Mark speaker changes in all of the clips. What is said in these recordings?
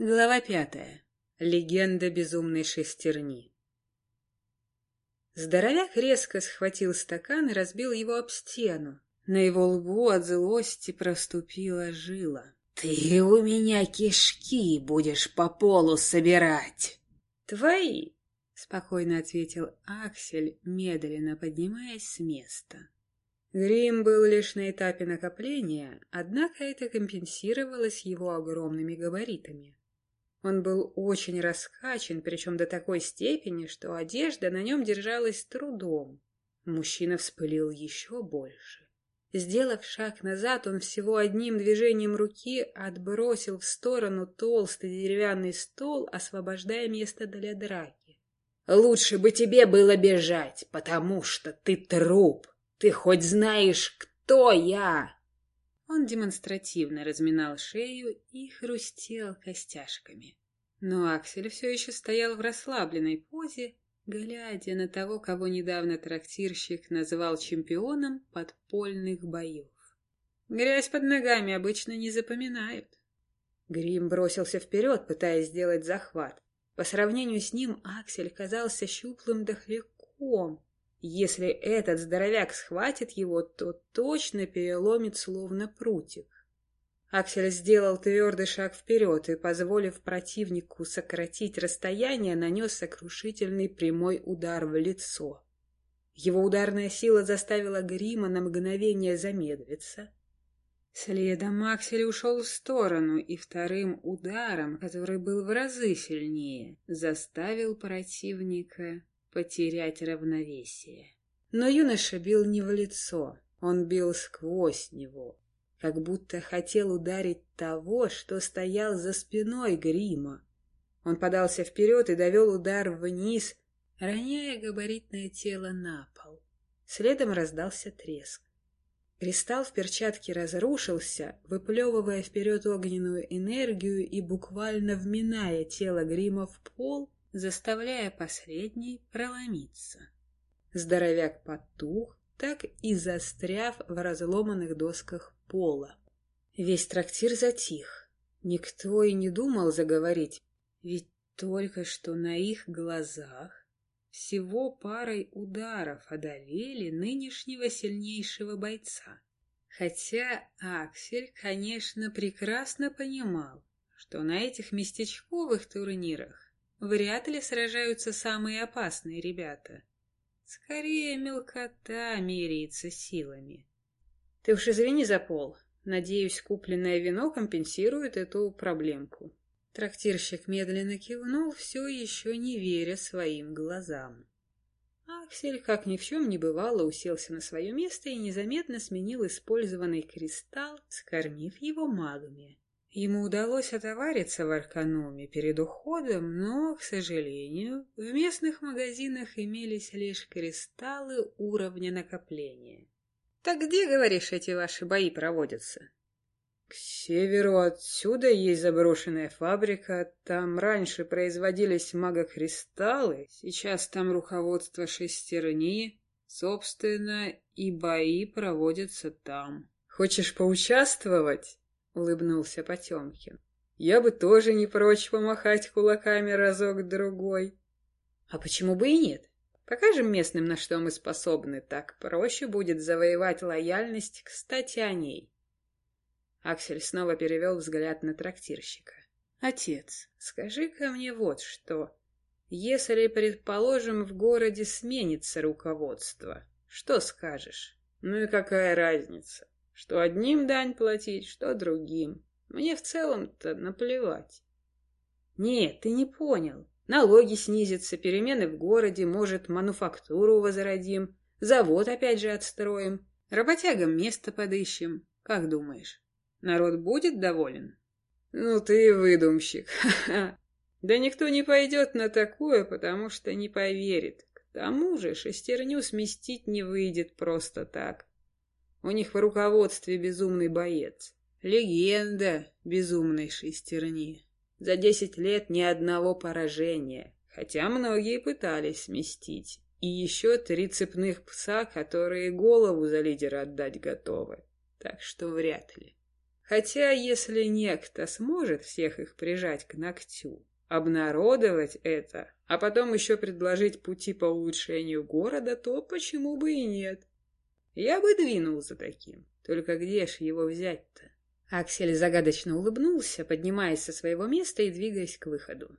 Speaker 1: Глава пятая. Легенда безумной шестерни. Здоровяк резко схватил стакан и разбил его об стену. На его лбу от злости проступила жила.
Speaker 2: «Ты у меня кишки будешь по полу собирать!»
Speaker 1: «Твои!» — спокойно ответил Аксель, медленно поднимаясь с места. Грим был лишь на этапе накопления, однако это компенсировалось его огромными габаритами. Он был очень раскачан, причем до такой степени, что одежда на нем держалась с трудом. Мужчина вспылил еще больше. Сделав шаг назад, он всего одним движением руки отбросил в сторону толстый деревянный стол, освобождая место для драки.
Speaker 2: «Лучше бы тебе было бежать, потому что ты труп. Ты хоть знаешь, кто я?»
Speaker 1: Он демонстративно разминал шею и хрустел костяшками. Но Аксель все еще стоял в расслабленной позе, глядя на того, кого недавно трактирщик назвал чемпионом подпольных боев. Грязь под ногами обычно не запоминают. Грим бросился вперед, пытаясь сделать захват. По сравнению с ним Аксель казался щуплым дохляком, если этот здоровяк схватит его, то точно переломит словно прутик. Аксель сделал твердый шаг вперед и, позволив противнику сократить расстояние, нанес сокрушительный прямой удар в лицо. Его ударная сила заставила Грима на мгновение замедлиться. Следом Аксель ушел в сторону и вторым ударом, который был в разы сильнее, заставил противника потерять равновесие. Но юноша бил не в лицо, он бил сквозь него, как будто хотел ударить того, что стоял за спиной грима. Он подался вперед и довел удар вниз, роняя габаритное тело на пол. Следом раздался треск. Кристалл в перчатке разрушился, выплевывая вперед огненную энергию и буквально вминая тело грима в пол, заставляя последний проломиться. Здоровяк потух, так и застряв в разломанных досках пола. Весь трактир затих. Никто и не думал заговорить, ведь только что на их глазах всего парой ударов одолели нынешнего сильнейшего бойца. Хотя Аксель, конечно, прекрасно понимал, что на этих местечковых турнирах Вряд ли сражаются самые опасные ребята. Скорее мелкота меряется силами. Ты уж извини за пол. Надеюсь, купленное вино компенсирует эту проблемку. Трактирщик медленно кивнул, все еще не веря своим глазам. Аксель, как ни в чем не бывало, уселся на свое место и незаметно сменил использованный кристалл, скормив его магами. Ему удалось отовариться в Аркануме перед уходом, но, к сожалению, в местных магазинах имелись лишь кристаллы уровня накопления. «Так где, говоришь, эти ваши бои проводятся?» «К северу отсюда есть заброшенная фабрика. Там раньше производились магокристаллы, сейчас там руководство шестерни. Собственно, и бои проводятся там. Хочешь поучаствовать?» — улыбнулся Потемкин. «Я бы тоже не прочь помахать кулаками разок-другой». «А почему бы и нет? Покажем местным, на что мы способны, так проще будет завоевать лояльность, кстати, о ней». Аксель снова перевел взгляд на трактирщика. «Отец, скажи-ка мне вот что. Если, предположим, в городе сменится руководство, что скажешь? Ну и какая разница? Что одним дань платить, что другим. Мне в целом-то наплевать. Нет, ты не понял. Налоги снизятся, перемены в городе, может, мануфактуру возродим, завод опять же отстроим, работягам место подыщем. Как думаешь, народ будет доволен? Ну ты выдумщик. Да никто не пойдет на такое, потому что не поверит. К тому же шестерню сместить не выйдет просто так. У них в руководстве безумный боец. Легенда безумной шестерни. За десять лет ни одного поражения, хотя многие пытались сместить. И еще три цепных пса, которые голову за лидера отдать готовы. Так что вряд ли. Хотя, если некто сможет всех их прижать к ногтю, обнародовать это, а потом еще предложить пути по улучшению города, то почему бы и нет? Я бы двинул за таким. Только где ж его взять-то? Аксель загадочно улыбнулся, поднимаясь со своего места и двигаясь к выходу.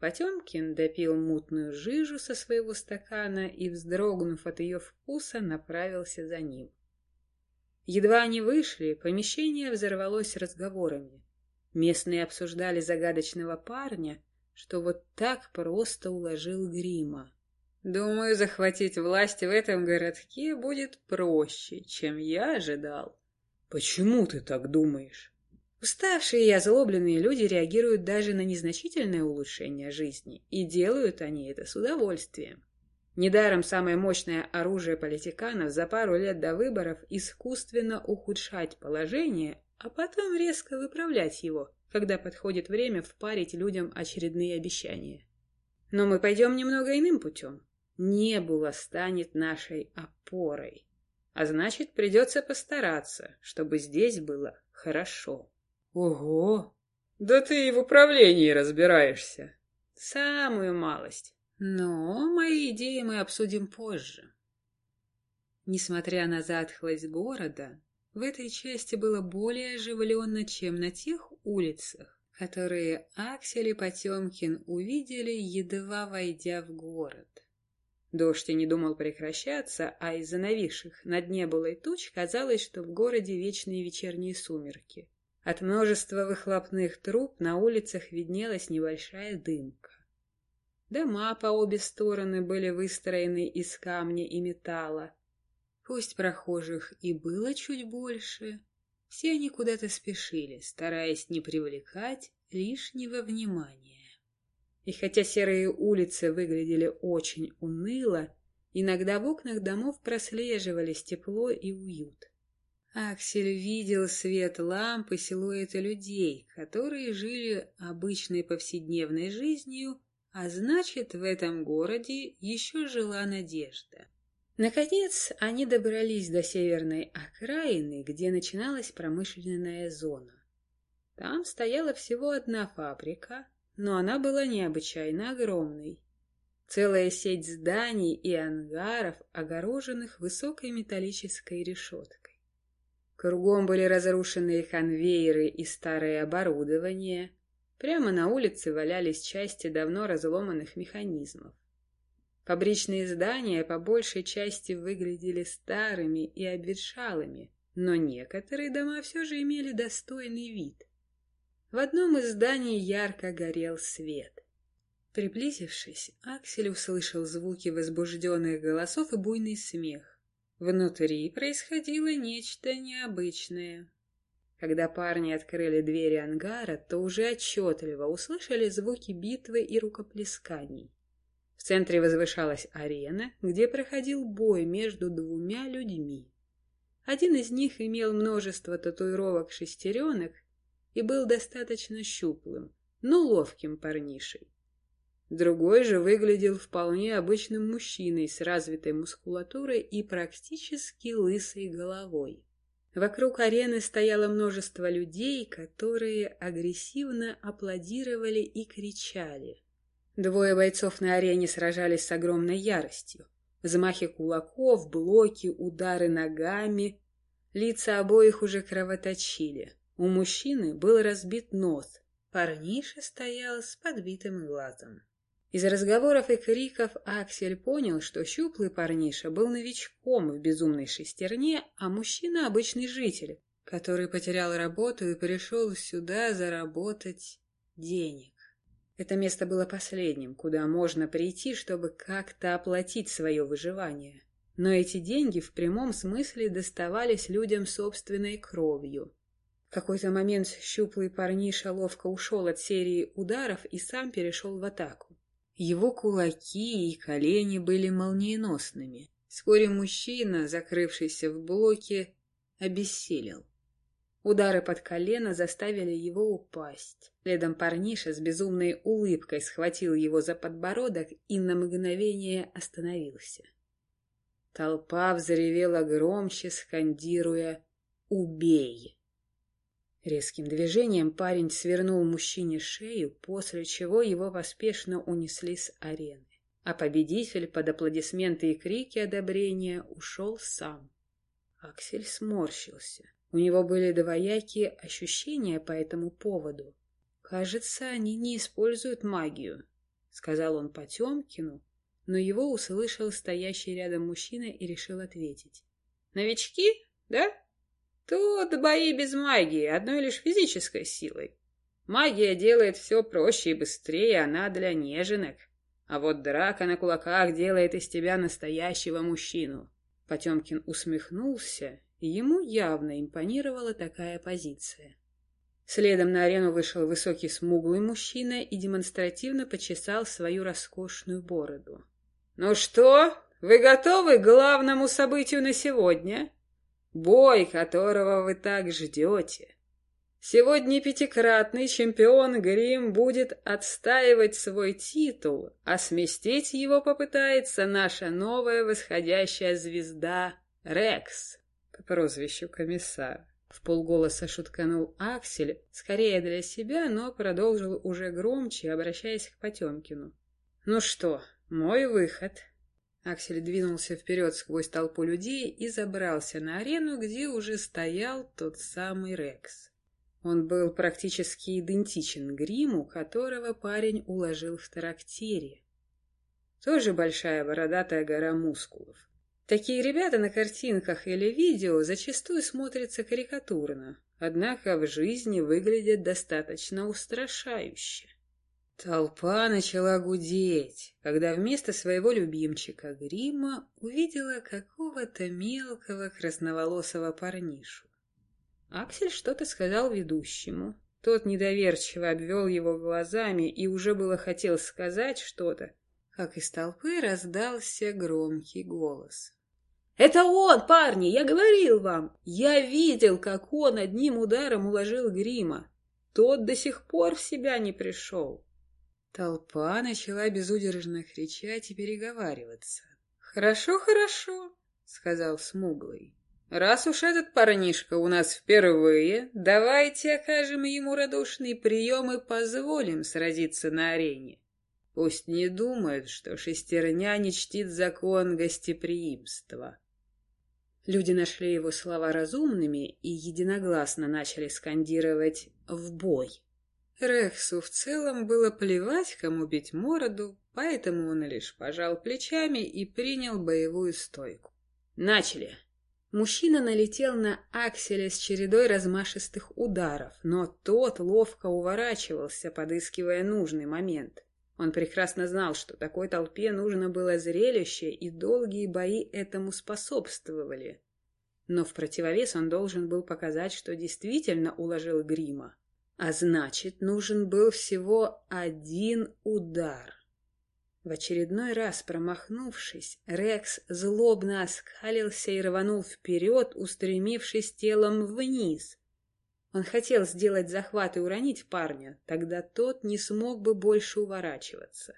Speaker 1: Потемкин допил мутную жижу со своего стакана и, вздрогнув от ее вкуса, направился за ним. Едва они вышли, помещение взорвалось разговорами. Местные обсуждали загадочного парня, что вот так просто уложил грима. Думаю, захватить власть в этом городке будет проще, чем я ожидал. Почему ты так думаешь? Уставшие и озлобленные люди реагируют даже на незначительное улучшение жизни, и делают они это с удовольствием. Недаром самое мощное оружие политиканов за пару лет до выборов искусственно ухудшать положение, а потом резко выправлять его, когда подходит время впарить людям очередные обещания. Но мы пойдем немного иным путем. Небула станет нашей опорой. А значит, придется постараться, чтобы здесь было хорошо. Ого! Да ты и в управлении разбираешься. Самую малость. Но мои идеи мы обсудим позже. Несмотря на затхлость города, в этой части было более оживленно, чем на тех улицах, которые Аксель и Потемкин увидели, едва войдя в город. Дождь и не думал прекращаться, а из-за нависших над неболой туч казалось, что в городе вечные вечерние сумерки. От множества выхлопных труб на улицах виднелась небольшая дымка. Дома по обе стороны были выстроены из камня и металла. Пусть прохожих и было чуть больше, все они куда-то спешили, стараясь не привлекать лишнего внимания. И хотя серые улицы выглядели очень уныло, иногда в окнах домов прослеживались тепло и уют. Аксель видел свет ламп и силуэты людей, которые жили обычной повседневной жизнью, а значит, в этом городе еще жила надежда. Наконец, они добрались до северной окраины, где начиналась промышленная зона. Там стояла всего одна фабрика, но она была необычайно огромной. Целая сеть зданий и ангаров, огороженных высокой металлической решеткой. Кругом были разрушенные конвейеры и старое оборудование. Прямо на улице валялись части давно разломанных механизмов. Фабричные здания по большей части выглядели старыми и обветшалыми, но некоторые дома все же имели достойный вид. В одном из зданий ярко горел свет. Приблизившись, Аксель услышал звуки возбужденных голосов и буйный смех. Внутри происходило нечто необычное. Когда парни открыли двери ангара, то уже отчетливо услышали звуки битвы и рукоплесканий. В центре возвышалась арена, где проходил бой между двумя людьми. Один из них имел множество татуировок-шестеренок и был достаточно щуплым, но ловким парнишей. Другой же выглядел вполне обычным мужчиной с развитой мускулатурой и практически лысой головой. Вокруг арены стояло множество людей, которые агрессивно аплодировали и кричали. Двое бойцов на арене сражались с огромной яростью. Взмахи кулаков, блоки, удары ногами. Лица обоих уже кровоточили. У мужчины был разбит нос, парниша стоял с подбитым глазом. Из разговоров и криков Аксель понял, что щуплый парниша был новичком в безумной шестерне, а мужчина — обычный житель, который потерял работу и пришел сюда заработать денег. Это место было последним, куда можно прийти, чтобы как-то оплатить свое выживание. Но эти деньги в прямом смысле доставались людям собственной кровью. В какой-то момент щуплый парниша ловко ушел от серии ударов и сам перешел в атаку. Его кулаки и колени были молниеносными. Вскоре мужчина, закрывшийся в блоке, обессилел. Удары под колено заставили его упасть. Следом парниша с безумной улыбкой схватил его за подбородок и на мгновение остановился. Толпа взревела громче, скандируя «Убей!».
Speaker 2: Резким движением парень свернул мужчине шею, после чего его поспешно унесли с арены. А победитель под аплодисменты и крики одобрения ушел сам. Аксель сморщился. У него были двоякие ощущения по этому поводу. «Кажется, они не используют магию», — сказал он Потемкину, но его услышал стоящий рядом мужчина и решил ответить. «Новички, да? Тут бои без магии, одной лишь физической силой. Магия делает все проще и быстрее, она для неженок. А вот драка на кулаках делает из тебя настоящего мужчину». Потемкин усмехнулся, и ему явно импонировала такая позиция. Следом на арену вышел высокий смуглый мужчина и демонстративно почесал свою роскошную бороду. «Ну что, вы готовы к главному событию на сегодня? Бой, которого вы так ждете. Сегодня пятикратный чемпион Грим будет отстаивать свой титул, а сместить его попытается наша новая восходящая звезда Рекс по прозвищу Комиссар. В полголоса шутканул Аксель, скорее для себя, но продолжил уже громче, обращаясь к Потемкину. «Ну что, «Мой выход». Аксель двинулся вперед сквозь толпу людей и забрался на арену, где уже стоял тот самый Рекс. Он был практически идентичен гриму, которого парень уложил в трактире. Тоже большая бородатая гора мускулов. Такие ребята на картинках или видео зачастую смотрятся карикатурно, однако в жизни выглядят достаточно устрашающе. Толпа начала гудеть, когда вместо своего любимчика грима увидела какого-то мелкого красноволосого парнишу. Аксель что-то сказал ведущему. Тот недоверчиво обвел его глазами и уже было хотел сказать что-то, как из толпы раздался громкий голос. «Это он, парни! Я говорил вам! Я видел, как он одним ударом уложил грима. Тот до сих пор в себя не пришел!» Толпа начала безудержно кричать и переговариваться. «Хорошо, хорошо», — сказал Смуглый. «Раз уж этот парнишка у нас впервые, давайте окажем ему радушный прием и позволим сразиться на арене. Пусть не думают, что шестерня не чтит закон гостеприимства». Люди нашли его слова разумными и единогласно начали скандировать «в бой». Рексу в целом было плевать, кому бить морду, поэтому он лишь пожал плечами и принял боевую стойку. Начали. Мужчина налетел на Акселя с чередой размашистых ударов, но тот ловко уворачивался, подыскивая нужный момент. Он прекрасно знал, что такой толпе нужно было зрелище, и долгие бои этому способствовали. Но в противовес он должен был показать, что действительно уложил грима. А значит, нужен был всего один удар. В очередной раз промахнувшись, Рекс злобно оскалился и рванул вперед, устремившись телом вниз. Он хотел сделать захват и уронить парня, тогда тот не смог бы больше уворачиваться.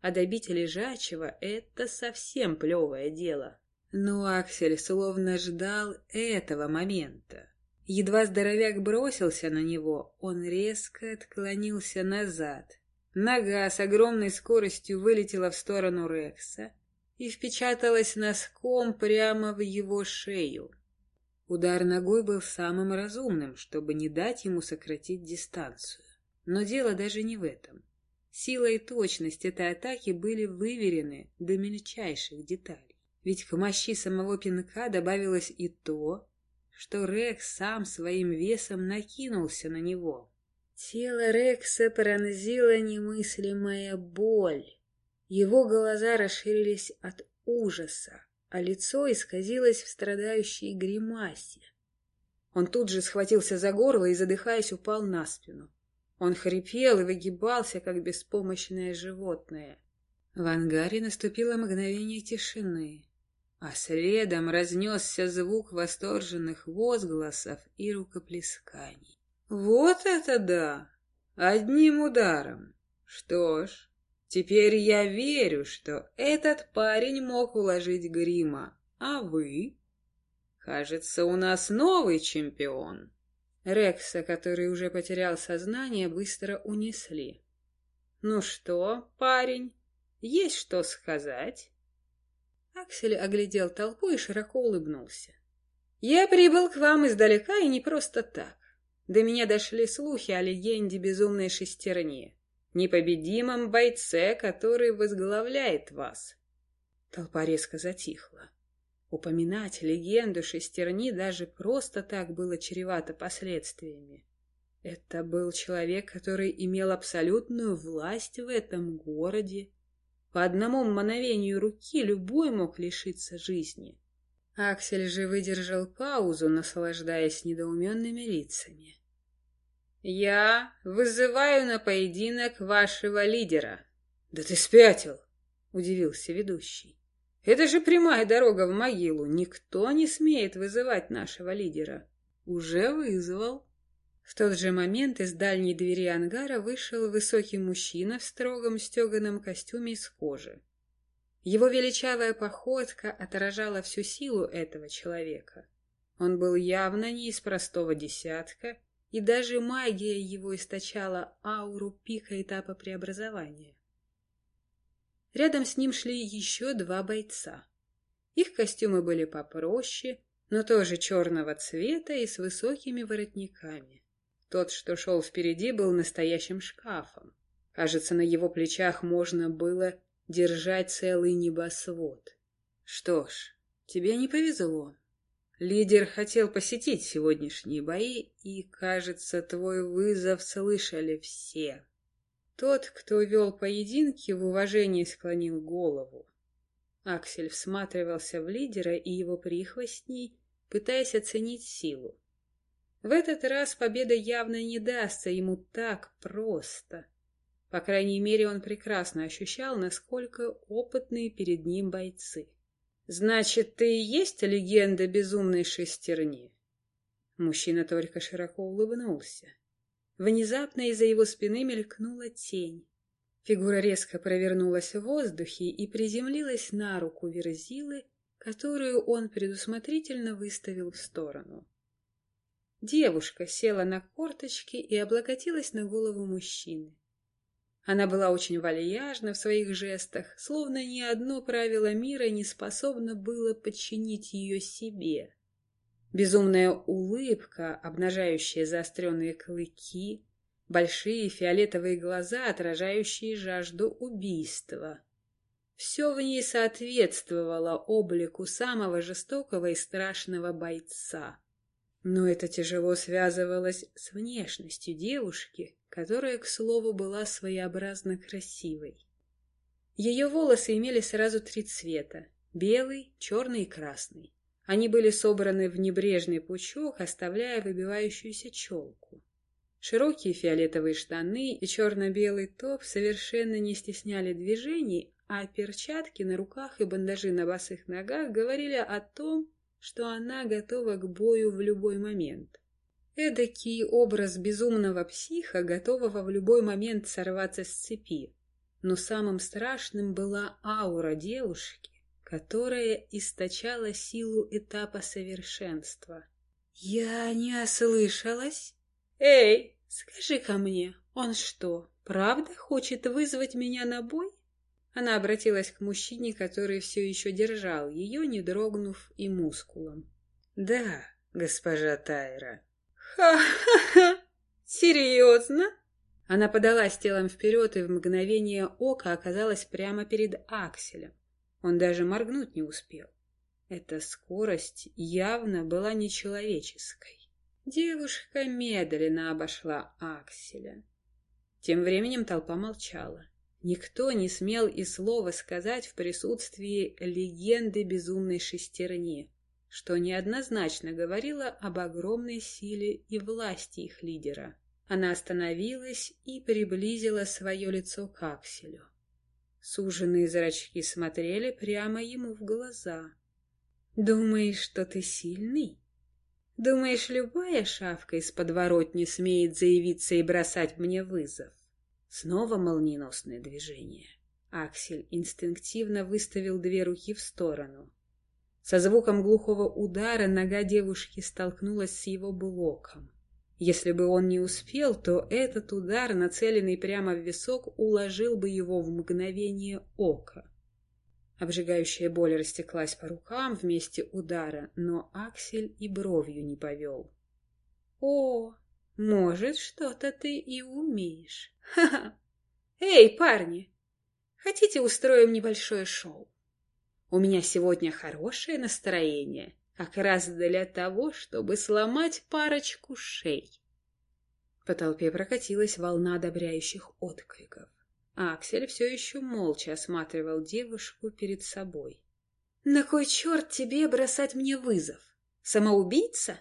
Speaker 2: А добить лежачего — это совсем плевое дело. Но Аксель словно ждал этого момента. Едва здоровяк бросился на него, он резко отклонился назад. Нога с огромной скоростью вылетела в сторону Рекса и впечаталась носком прямо в его шею. Удар ногой был самым разумным, чтобы не дать ему сократить дистанцию. Но дело даже не в этом. Сила и точность этой атаки были выверены до мельчайших деталей. Ведь к мощи самого пинка добавилось и то, что Рекс сам своим весом накинулся на него. Тело Рекса пронзила немыслимая боль. Его глаза расширились от ужаса, а лицо исказилось в страдающей гримасе. Он тут же схватился за горло и, задыхаясь, упал на спину. Он хрипел и выгибался, как беспомощное животное. В ангаре наступило мгновение тишины а следом разнесся звук восторженных возгласов и рукоплесканий. «Вот это да! Одним ударом! Что ж, теперь я верю, что этот парень мог уложить грима, а вы? Кажется, у нас новый чемпион!» Рекса, который уже потерял сознание, быстро унесли. «Ну что, парень, есть что сказать?» Аксель оглядел толпу и широко улыбнулся. «Я прибыл к вам издалека и не просто так. До меня дошли слухи о легенде безумной шестерни, непобедимом бойце, который возглавляет вас». Толпа резко затихла. Упоминать легенду шестерни даже просто так было чревато последствиями. Это был человек, который имел абсолютную власть в этом городе. По одному мановению руки любой мог лишиться жизни. Аксель же выдержал паузу, наслаждаясь недоуменными лицами. «Я вызываю на поединок вашего лидера». «Да ты спятил!» — удивился ведущий. Это же прямая дорога в могилу. Никто не смеет вызывать нашего лидера. Уже вызвал. В тот же момент из дальней двери ангара вышел высокий мужчина в строгом стеганом костюме из кожи. Его величавая походка отражала всю силу этого человека. Он был явно не из простого десятка, и даже магия его источала ауру пика этапа преобразования. Рядом с ним шли еще два бойца. Их костюмы были попроще, но тоже черного цвета и с высокими воротниками. Тот, что шел впереди, был настоящим шкафом. Кажется, на его плечах можно было держать целый небосвод. Что ж, тебе не повезло. Лидер хотел посетить сегодняшние бои, и, кажется, твой вызов слышали все. Тот, кто вел поединки, в уважении склонил голову. Аксель всматривался в лидера и его прихвостней, пытаясь оценить силу. В этот раз победа явно не дастся ему так просто. По крайней мере, он прекрасно ощущал, насколько опытные перед ним бойцы. «Значит, ты и есть легенда безумной шестерни?» Мужчина только широко улыбнулся. Внезапно из-за его спины мелькнула тень. Фигура резко провернулась в воздухе и приземлилась на руку Верзилы, которую он предусмотрительно выставил в сторону. Девушка села на корточки и облокотилась на голову мужчины. Она была очень вальяжна в своих жестах, словно ни одно правило мира не способно было подчинить ее себе. Безумная улыбка, обнажающая заостренные клыки, большие фиолетовые глаза, отражающие жажду убийства. Все в ней соответствовало облику самого жестокого и страшного бойца. Но это тяжело связывалось с внешностью девушки, которая, к слову, была своеобразно красивой. Ее волосы имели сразу три цвета — белый, черный и красный. Они были собраны в небрежный пучок, оставляя выбивающуюся челку. Широкие фиолетовые штаны и черно-белый топ совершенно не стесняли движений, а перчатки на руках и бандажи на босых ногах говорили о том, что она готова к бою в любой момент. Эдакий образ безумного психа, готового в любой момент сорваться с цепи. Но самым страшным была аура девушки, которая источала силу этапа совершенства. «Я не ослышалась? Эй, скажи-ка мне, он что, правда хочет вызвать меня на бой?» Она обратилась к мужчине, который все еще держал ее, не дрогнув и мускулом. «Да, госпожа Тайра». «Ха-ха-ха! Серьезно?» Она подалась телом вперед и в мгновение ока оказалась прямо перед Акселем. Он даже моргнуть не успел. Эта скорость явно была нечеловеческой. Девушка медленно обошла Акселя. Тем временем толпа молчала. Никто не смел и слова сказать в присутствии легенды безумной шестерни, что неоднозначно говорило об огромной силе и власти их лидера. Она остановилась и приблизила свое лицо к Акселю. Суженные зрачки смотрели прямо ему в глаза. «Думаешь, что ты сильный? Думаешь, любая шавка из подворотни смеет заявиться и бросать мне вызов?» Снова молниеносное движение. Аксель инстинктивно выставил две руки в сторону. Со звуком глухого удара нога девушки столкнулась с его блоком. Если бы он не успел, то этот удар, нацеленный прямо в висок, уложил бы его в мгновение ока. Обжигающая боль растеклась по рукам вместе удара, но Аксель и бровью не повел. «О, может, что-то ты и умеешь. Ха-ха! Эй, парни, хотите устроим небольшое шоу? У меня сегодня хорошее настроение, как раз для того, чтобы сломать парочку шей. По толпе прокатилась волна одобряющих откликов. Аксель все еще молча осматривал девушку перед собой. «На кой черт тебе бросать мне вызов? Самоубийца?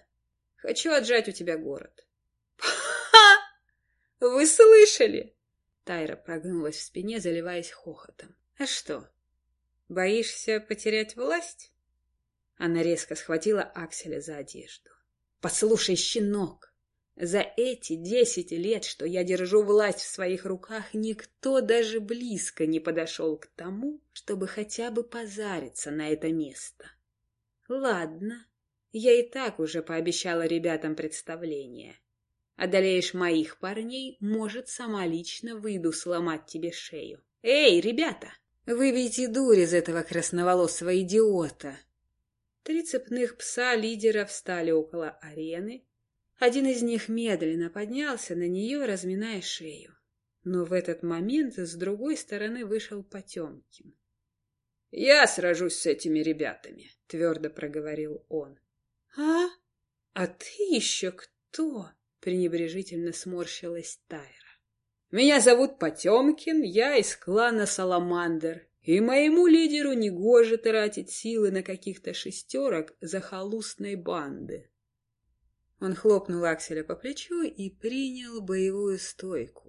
Speaker 2: Хочу отжать у тебя город». «Ха! Вы слышали?» Тайра прогнулась в спине, заливаясь хохотом. «А что, боишься потерять власть?» Она резко схватила Акселя за одежду. «Послушай, щенок, за эти десять лет, что я держу власть в своих руках, никто даже близко не подошел к тому, чтобы хотя бы позариться на это место. Ладно, я и так уже пообещала ребятам представление. Одолеешь моих парней, может, сама лично выйду сломать тебе шею. Эй, ребята, выбейте дурь из этого красноволосого идиота!» Три цепных пса лидера встали около арены. Один из них медленно поднялся на нее, разминая шею. Но в этот момент с другой стороны вышел Потемкин. — Я сражусь с этими ребятами, — твердо проговорил он. — А? А ты еще кто? — пренебрежительно сморщилась Тайра. — Меня зовут Потемкин, я из клана Саламандр, и моему лидеру негоже тратить силы на каких-то шестерок захолустной банды. Он хлопнул Акселя по плечу и принял боевую стойку.